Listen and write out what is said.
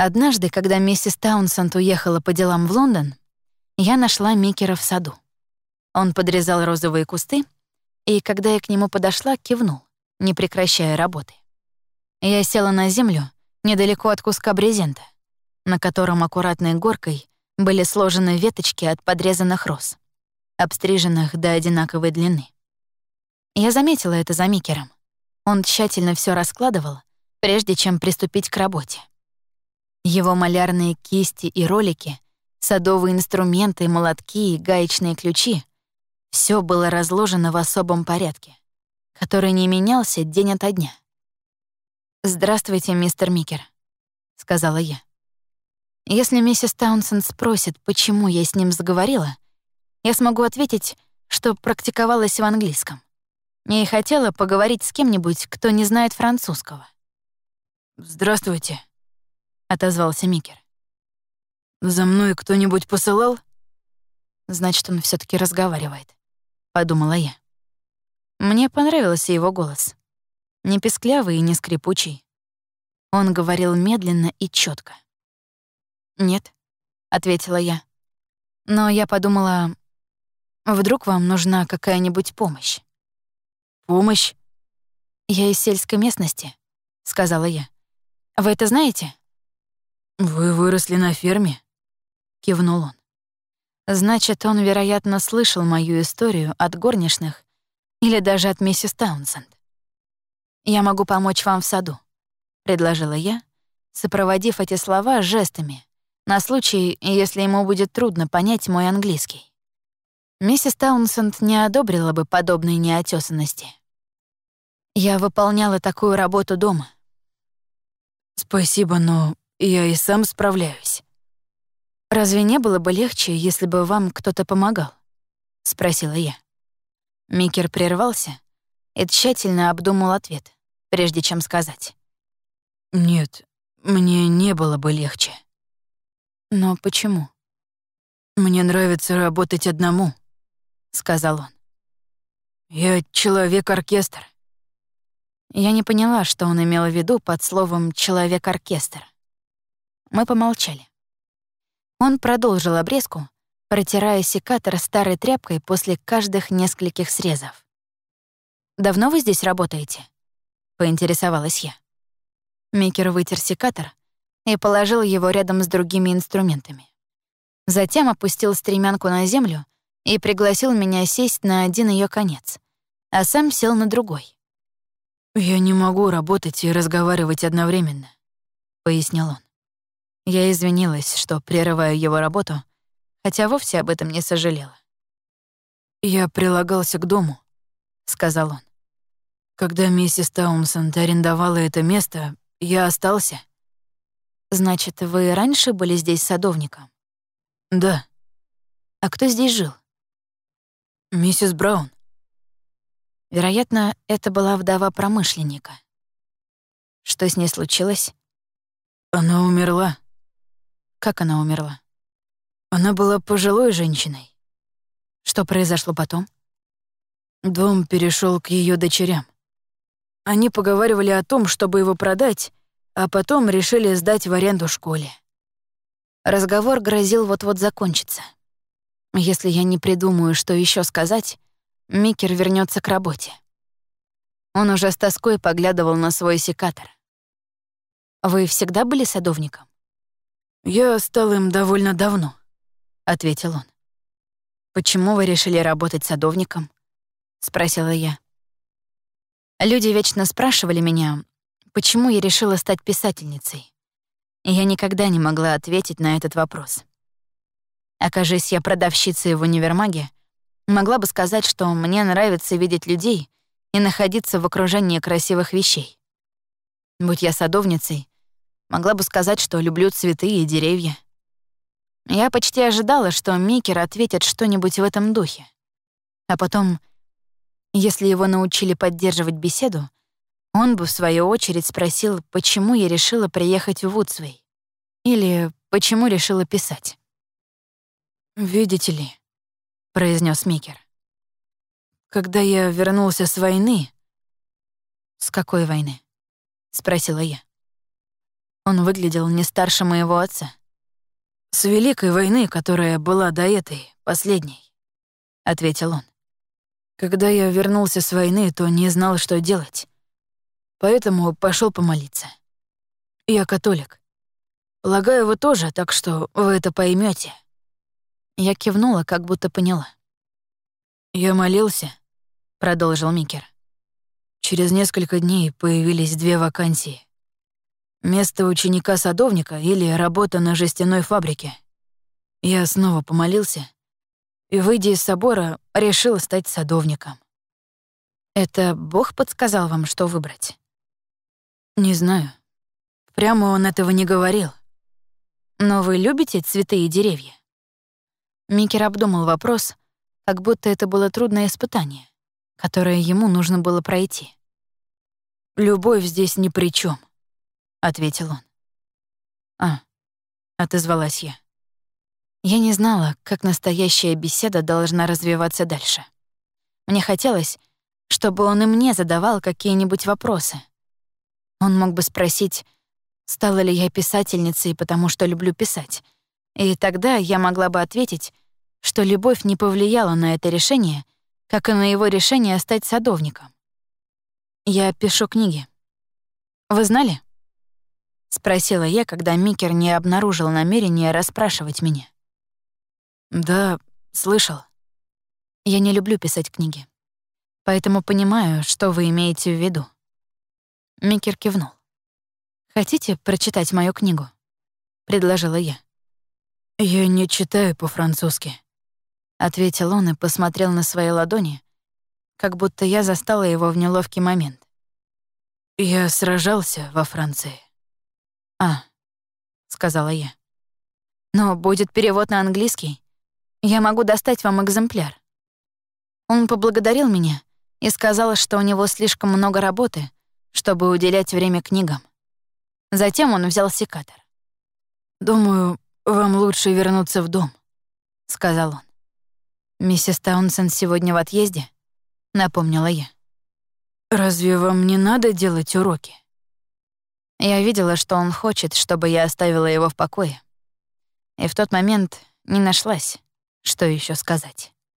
Однажды, когда миссис Таунсенд уехала по делам в Лондон, я нашла Микера в саду. Он подрезал розовые кусты, и когда я к нему подошла, кивнул, не прекращая работы. Я села на землю недалеко от куска брезента, на котором аккуратной горкой были сложены веточки от подрезанных роз, обстриженных до одинаковой длины. Я заметила это за Микером. Он тщательно все раскладывал, прежде чем приступить к работе. Его малярные кисти и ролики, садовые инструменты, молотки и гаечные ключи — все было разложено в особом порядке, который не менялся день ото дня. «Здравствуйте, мистер Микер», — сказала я. Если миссис Таунсенд спросит, почему я с ним заговорила, я смогу ответить, что практиковалась в английском. Я и хотела поговорить с кем-нибудь, кто не знает французского. «Здравствуйте», — отозвался Микер. «За мной кто-нибудь посылал?» «Значит, он все таки разговаривает», — подумала я. Мне понравился его голос. Не песклявый и не скрипучий. Он говорил медленно и четко. «Нет», — ответила я. Но я подумала, вдруг вам нужна какая-нибудь помощь. «Помощь?» «Я из сельской местности», — сказала я. «Вы это знаете?» «Вы выросли на ферме?» — кивнул он. Значит, он, вероятно, слышал мою историю от горничных или даже от миссис Таунсенд. «Я могу помочь вам в саду», — предложила я, сопроводив эти слова жестами, на случай, если ему будет трудно понять мой английский. Миссис Таунсенд не одобрила бы подобной неотесанности. Я выполняла такую работу дома. «Спасибо, но я и сам справляюсь». «Разве не было бы легче, если бы вам кто-то помогал?» — спросила я. Микер прервался и тщательно обдумал ответ, прежде чем сказать. «Нет, мне не было бы легче». «Но почему?» «Мне нравится работать одному», — сказал он. «Я человек-оркестр». Я не поняла, что он имел в виду под словом «человек-оркестр». Мы помолчали. Он продолжил обрезку, протирая секатор старой тряпкой после каждых нескольких срезов. «Давно вы здесь работаете?» — поинтересовалась я. Микер вытер секатор, и положил его рядом с другими инструментами. Затем опустил стремянку на землю и пригласил меня сесть на один ее конец, а сам сел на другой. «Я не могу работать и разговаривать одновременно», — пояснил он. Я извинилась, что прерываю его работу, хотя вовсе об этом не сожалела. «Я прилагался к дому», — сказал он. «Когда миссис Таунсенд арендовала это место, я остался. Значит, вы раньше были здесь садовником? Да. А кто здесь жил? Миссис Браун. Вероятно, это была вдова промышленника. Что с ней случилось? Она умерла. Как она умерла? Она была пожилой женщиной. Что произошло потом? Дом перешел к ее дочерям. Они поговаривали о том, чтобы его продать, а потом решили сдать в аренду школе. Разговор грозил вот-вот закончиться. Если я не придумаю, что еще сказать, Микер вернется к работе. Он уже с тоской поглядывал на свой секатор. «Вы всегда были садовником?» «Я стал им довольно давно», — ответил он. «Почему вы решили работать садовником?» — спросила я. Люди вечно спрашивали меня, почему я решила стать писательницей. И я никогда не могла ответить на этот вопрос. Окажись я продавщицей в универмаге, могла бы сказать, что мне нравится видеть людей и находиться в окружении красивых вещей. Будь я садовницей, могла бы сказать, что люблю цветы и деревья. Я почти ожидала, что Микер ответит что-нибудь в этом духе. А потом, если его научили поддерживать беседу, он бы, в свою очередь, спросил, почему я решила приехать в Вудсвей. Или почему решила писать. «Видите ли», — произнес Микер, «когда я вернулся с войны...» «С какой войны?» — спросила я. Он выглядел не старше моего отца. «С Великой войны, которая была до этой, последней», — ответил он. «Когда я вернулся с войны, то не знал, что делать. Поэтому пошел помолиться. Я католик. Полагаю, вы тоже, так что вы это поймете. Я кивнула, как будто поняла. «Я молился», — продолжил Микер. «Через несколько дней появились две вакансии. Место ученика-садовника или работа на жестяной фабрике. Я снова помолился и, выйдя из собора, решил стать садовником. Это Бог подсказал вам, что выбрать? Не знаю. Прямо он этого не говорил. Но вы любите цветы и деревья? Микер обдумал вопрос, как будто это было трудное испытание, которое ему нужно было пройти. «Любовь здесь ни при чем, ответил он. «А», — отозвалась я. Я не знала, как настоящая беседа должна развиваться дальше. Мне хотелось, чтобы он и мне задавал какие-нибудь вопросы. Он мог бы спросить, стала ли я писательницей, потому что люблю писать. И тогда я могла бы ответить, что любовь не повлияла на это решение, как и на его решение стать садовником. Я пишу книги. Вы знали? — спросила я, когда Микер не обнаружил намерения расспрашивать меня. «Да, слышал. Я не люблю писать книги. Поэтому понимаю, что вы имеете в виду». Микер кивнул. «Хотите прочитать мою книгу?» — предложила я. «Я не читаю по-французски», — ответил он и посмотрел на свои ладони, как будто я застала его в неловкий момент. «Я сражался во Франции». «А», — сказала я. «Но будет перевод на английский. Я могу достать вам экземпляр». Он поблагодарил меня и сказал, что у него слишком много работы, чтобы уделять время книгам. Затем он взял секатор. «Думаю, вам лучше вернуться в дом», — сказал он. «Миссис Таунсен сегодня в отъезде?» — напомнила я. «Разве вам не надо делать уроки?» Я видела, что он хочет, чтобы я оставила его в покое. И в тот момент не нашлась, что еще сказать.